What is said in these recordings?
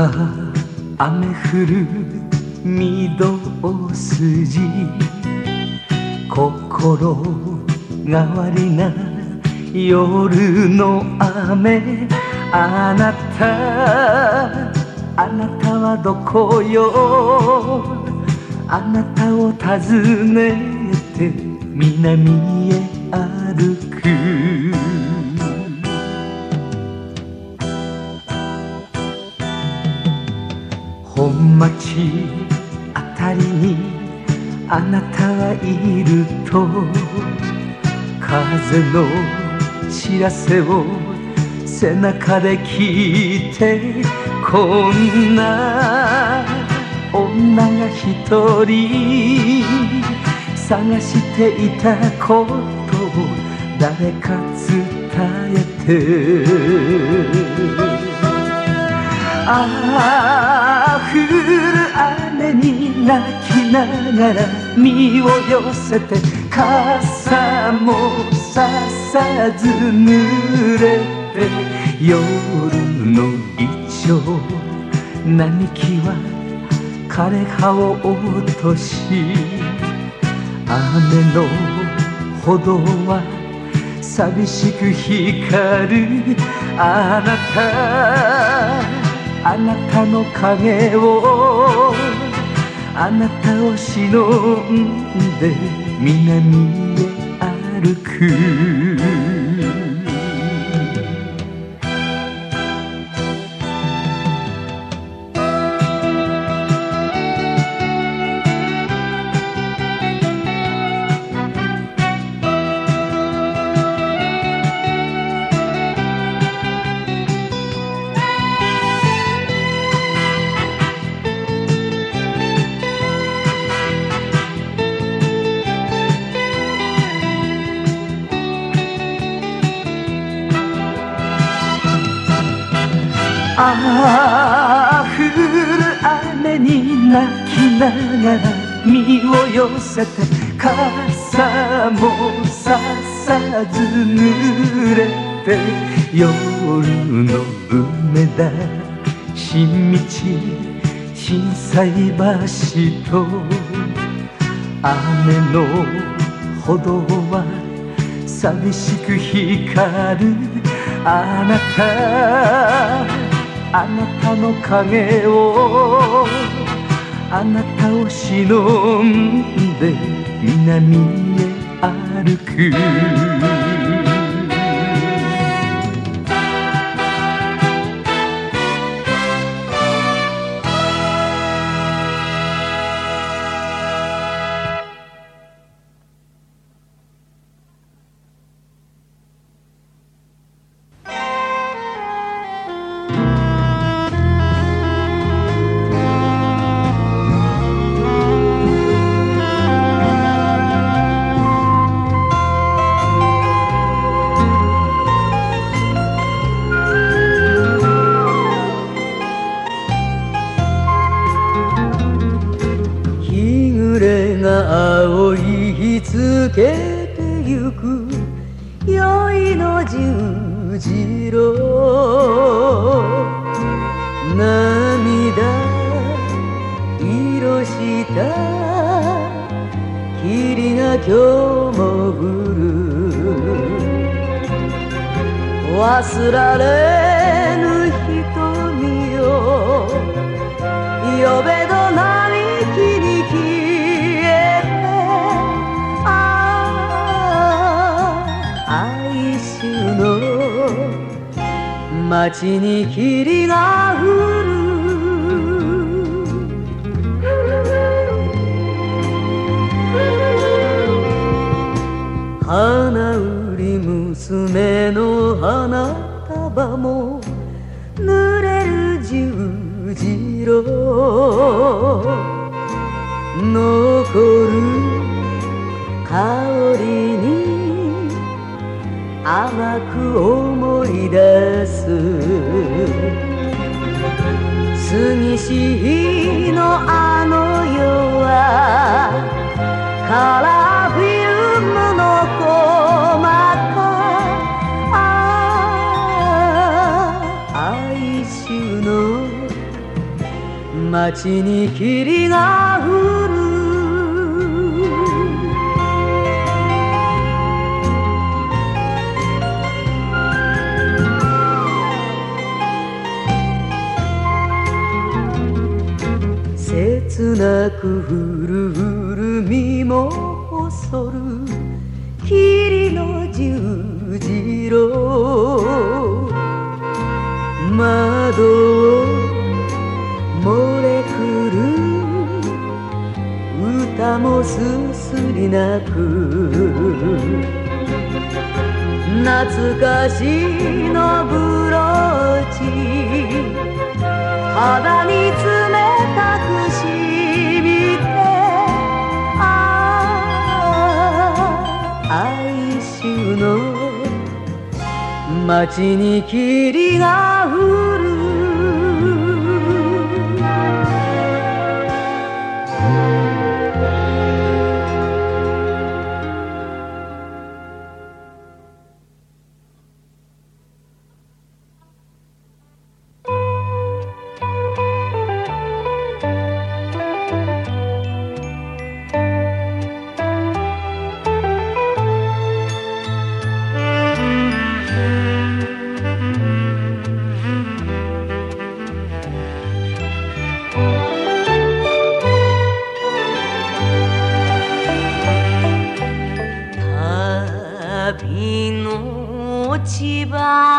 雨降る御堂筋心変わりな夜の雨。あなたあなたはどこよ。あなたを訪ねて南へ歩く。本町あたりにあなたはいると風の知らせを背中で聞いてこんな女が一人探していたことを誰か伝えて。ああ降る雨に泣きながら身を寄せて傘もささず濡れて夜のイチョウ並木は枯れ葉を落とし雨の歩道は寂しく光るあなたあなたの影をあなたを忍んで南へ歩く。泣きながら身を寄せて傘もささず濡れて夜の梅田新道心斎橋と雨の歩道は寂しく光るあなたあなたの影をあなたを忍んで南へ歩く。暮れが青いつけてゆく宵の十字路涙色した霧が今日も降る忘られぬ瞳よ呼べど並木街に霧が降る。花売り娘の花束も濡れる十字路。残る香りに甘く思い出す。杉しのあの世はカラーフィルムの細かああ哀愁の街に霧が降るなくふるふる身も恐る霧の十字路。窓を漏れくる歌もすすり泣く。懐かしのブローチ。肌に冷街に霧が降るの落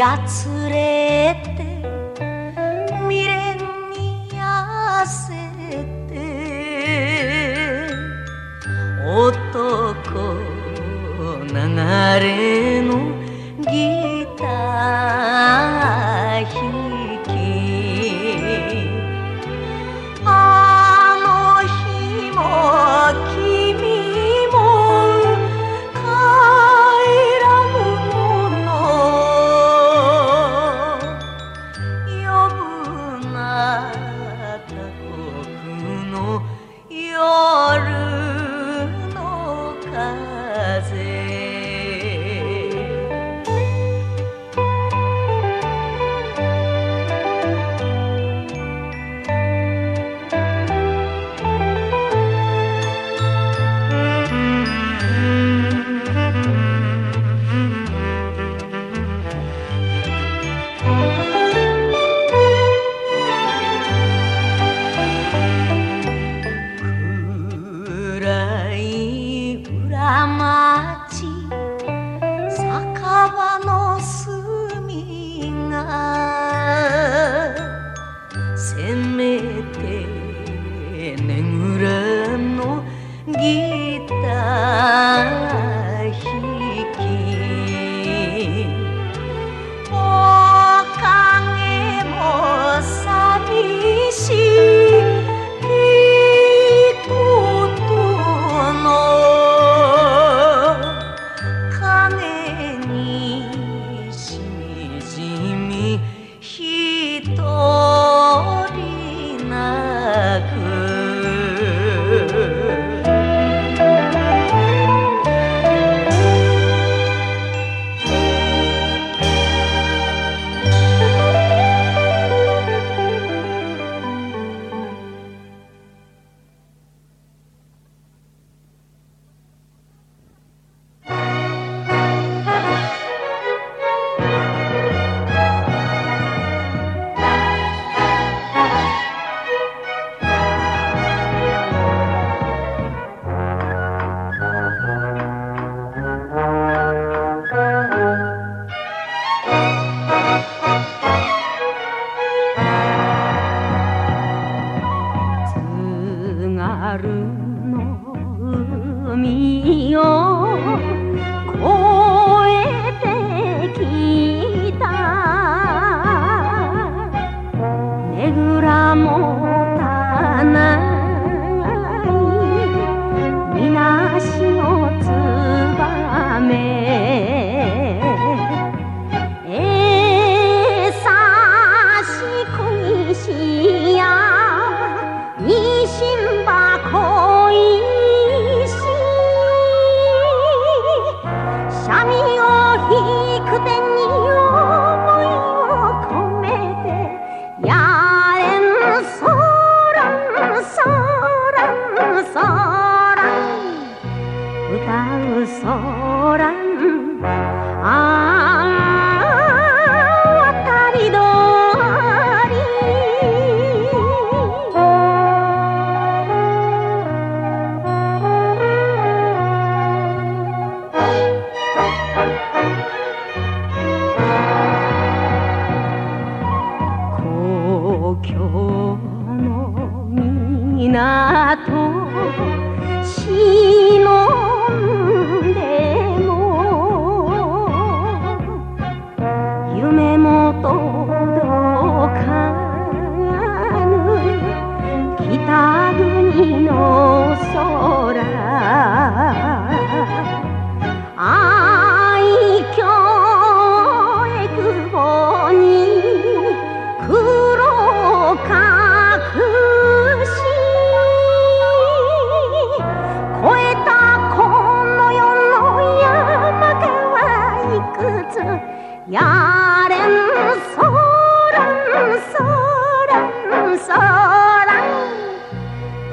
やつれて未練に痩せて男流れ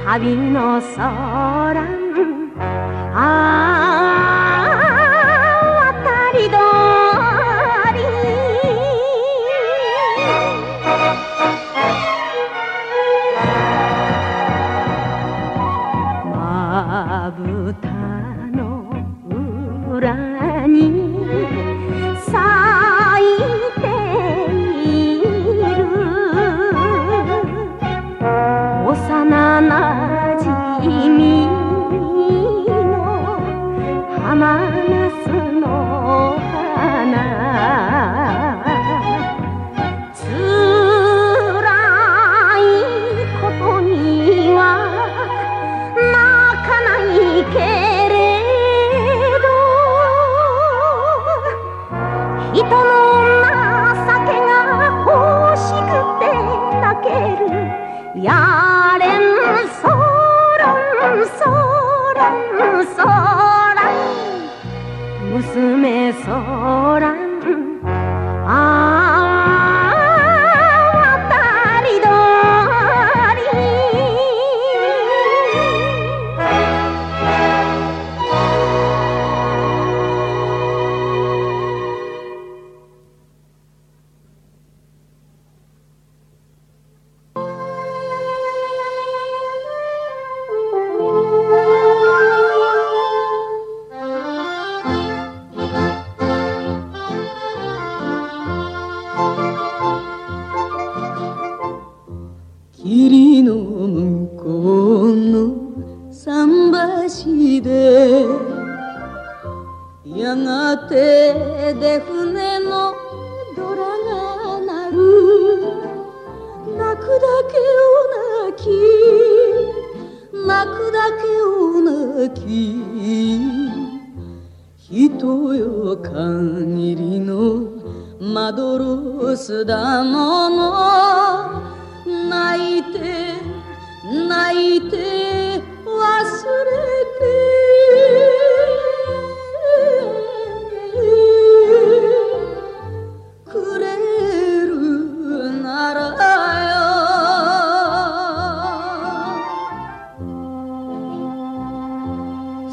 旅の空あ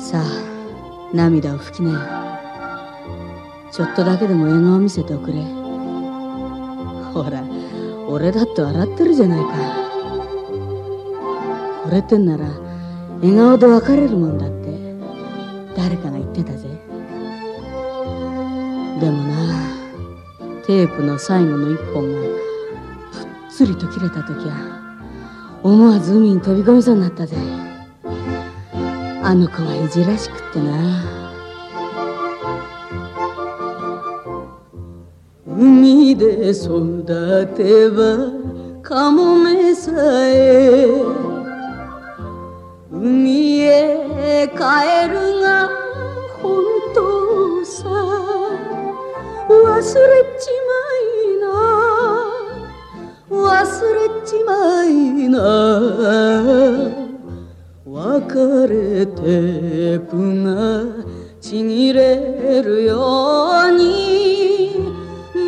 さあ涙を拭きなよ。ちょっとだけでも笑顔見せておくれ。ほら俺だって笑ってるじゃないか。惚れてんなら笑顔で別れるもんだって誰かが言ってたぜ。でもなテープの最後の一本がぷっつりと切れた時は思わず海に飛び込みそうになったぜ。あの子はいじらしくってな。海で育てばカモメさえ別れてくがちぎれるように。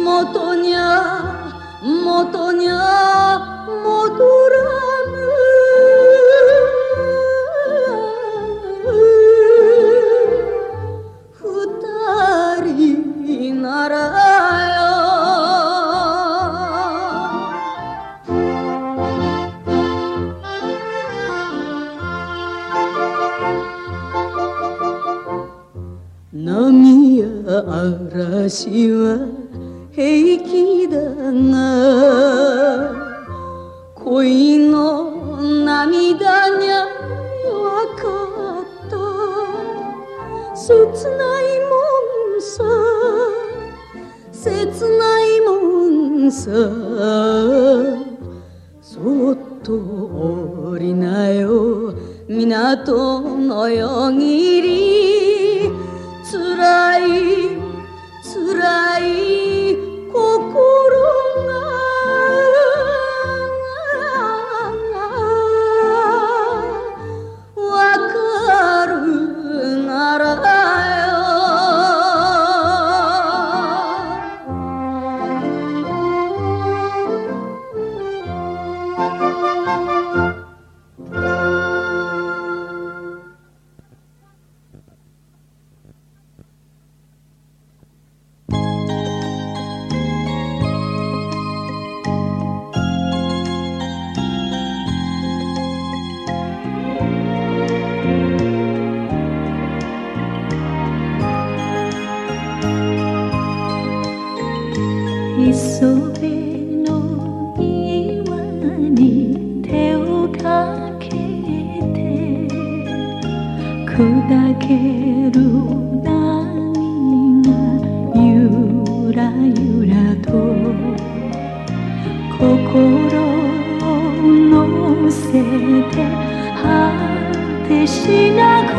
元にゃ元にゃ戻ら嵐は平気だが恋の涙にゃわかった切ないもんさ切ないもんさそっと降りなよ港のよぎりつらいつらい砕ける波がゆらゆらと心を乗せて果てしなく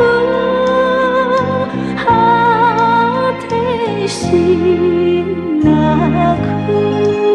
果てしな娘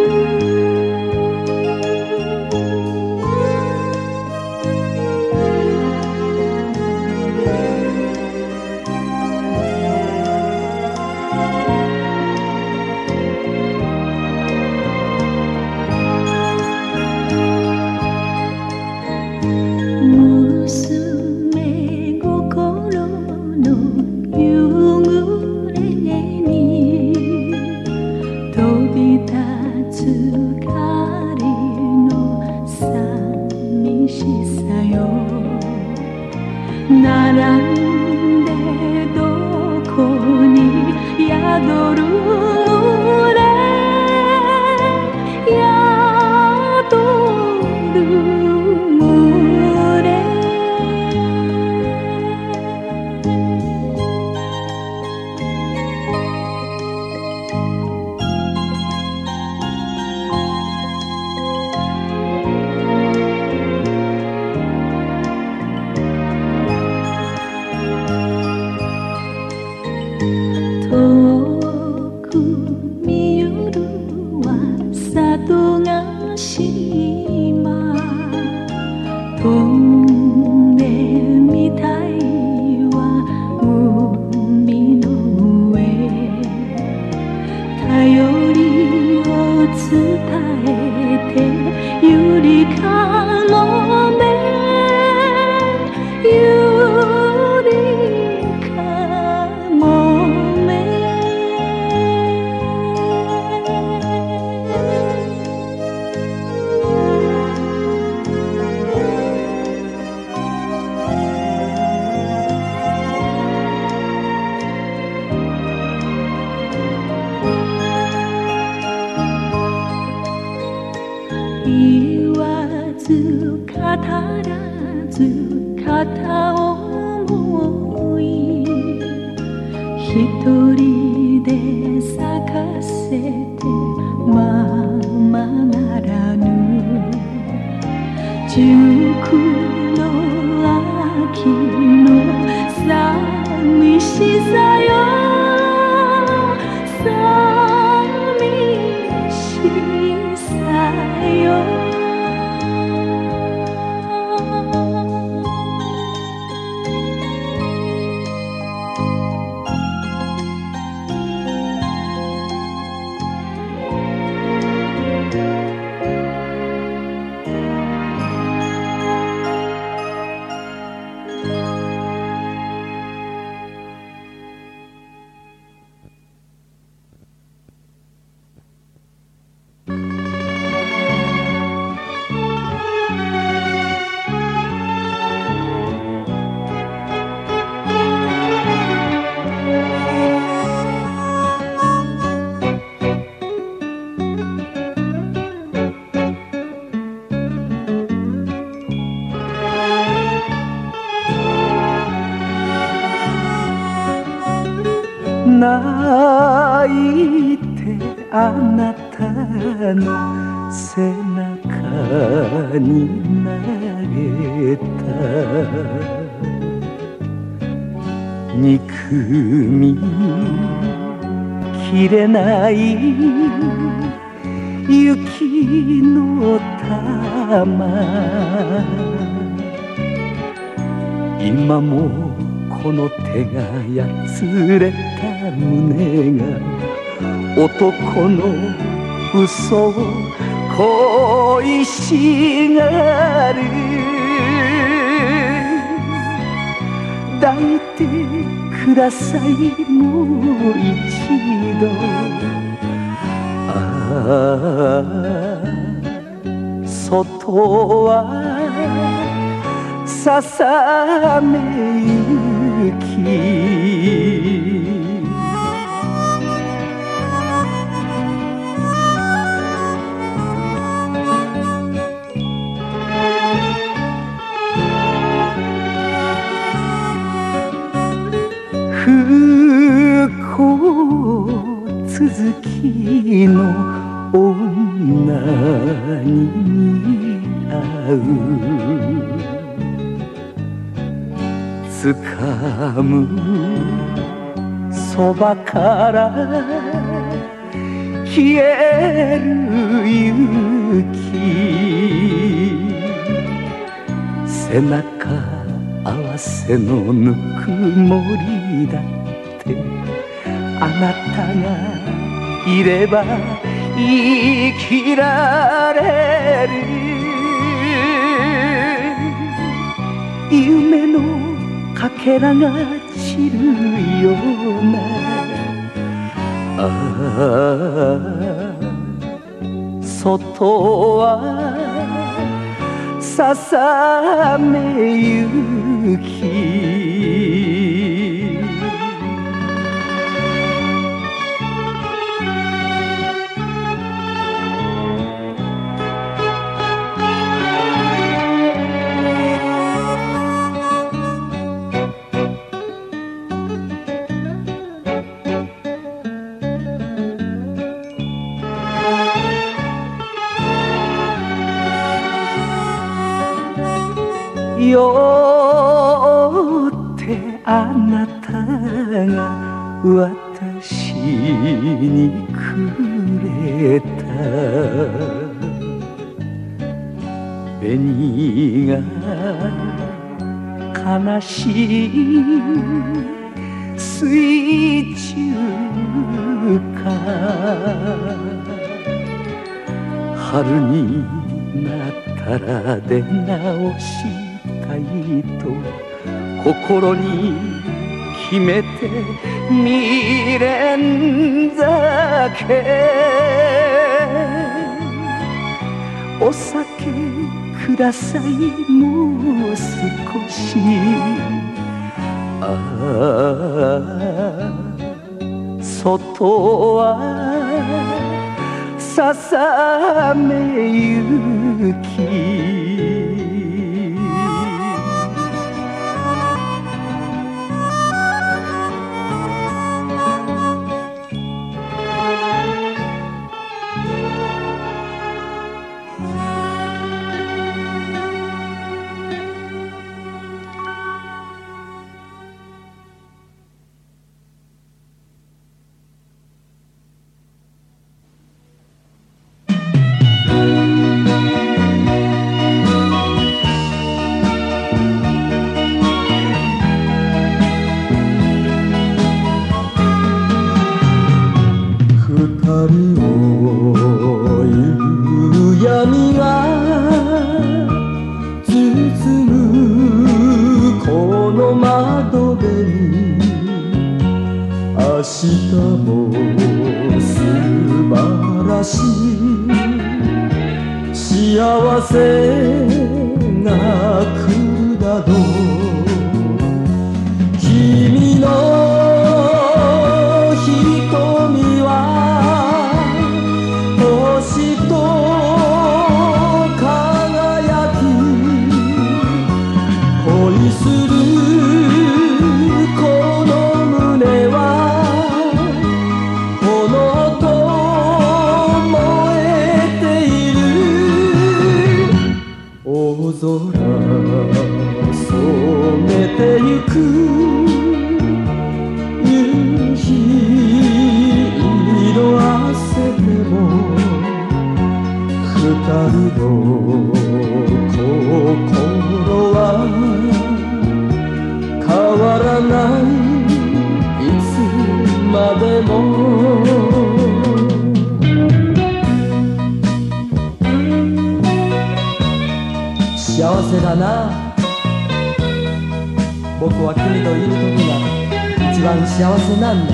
きれない雪の玉。今もこの手がやつれた胸が男の嘘を恋しがる。抱いてくださいもう一度。ああ外はささめゆ続きの女に似合う掴むそばから消える雪背中合わせのぬくもりだ。あなたがいれば生きられる。夢のかけらが散るような。ああ外はささめゆ悲しい水中か春になったら出直したいと心に決めて未練酒お酒。ください。もう少し。ああ外はささめ雪。日も素晴らしい。幸せ。心は変わらない。いつまでも。幸せだな僕は君といる時が一番幸せなんだ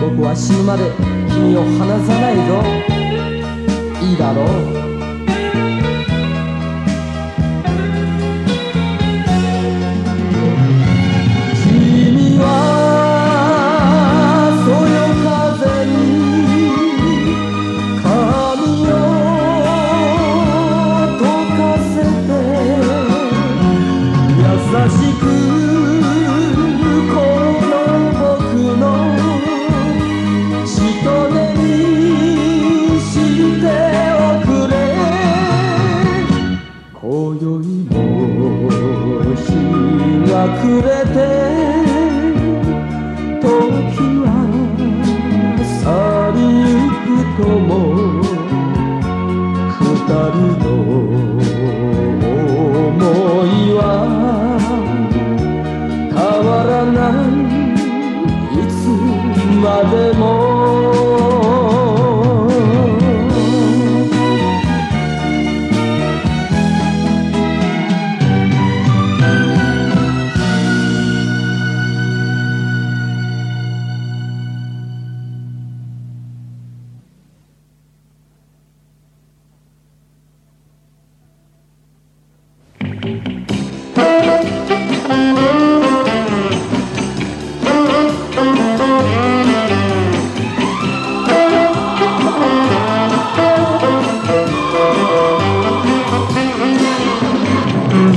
僕は死ぬまで君を離さないぞいい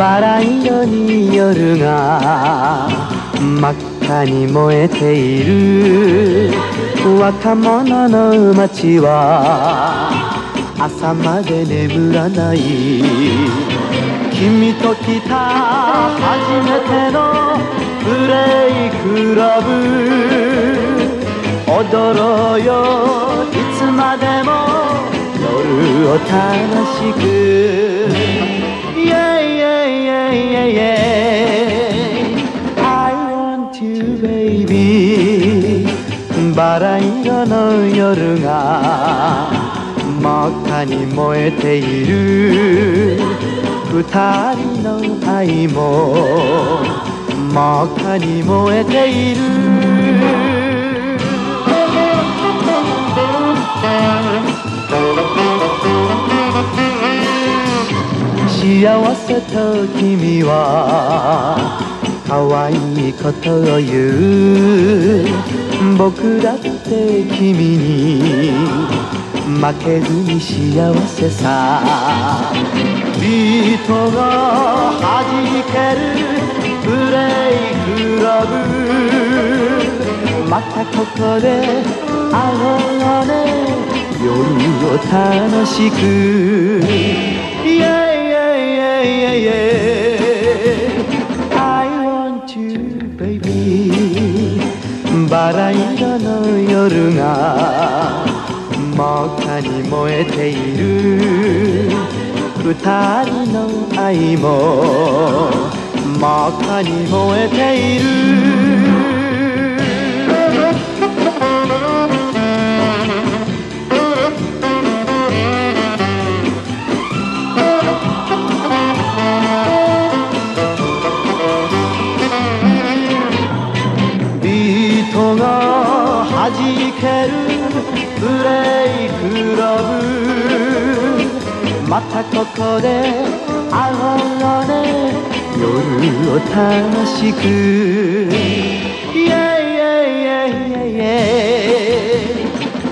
バラ色に夜が真っ赤に燃えている。若者の街は朝まで眠らない。君と来た初めてのプレイクラブ。踊ろうよいつまでも夜を楽しく。バラ色の夜が真っ赤に燃えている。二人の愛も真っ赤に燃えている。幸せと君は可愛いことを言う僕だって君に負けずに幸せさ。ビートが弾けるブレイクラブ。またここで会おうね夜を楽しく。Yeah, yeah, yeah. I want you, baby. バラ色の夜が真っ赤に燃えている二人の愛も真っ赤に燃えているまたここで会おうね夜を楽しく。Yeah, yeah, yeah, yeah, yeah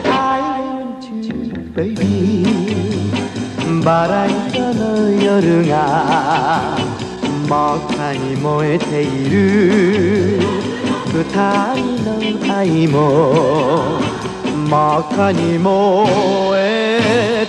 I want you, baby バラ色の夜が真っ赤に燃えている。二人の愛も真っ赤に燃えている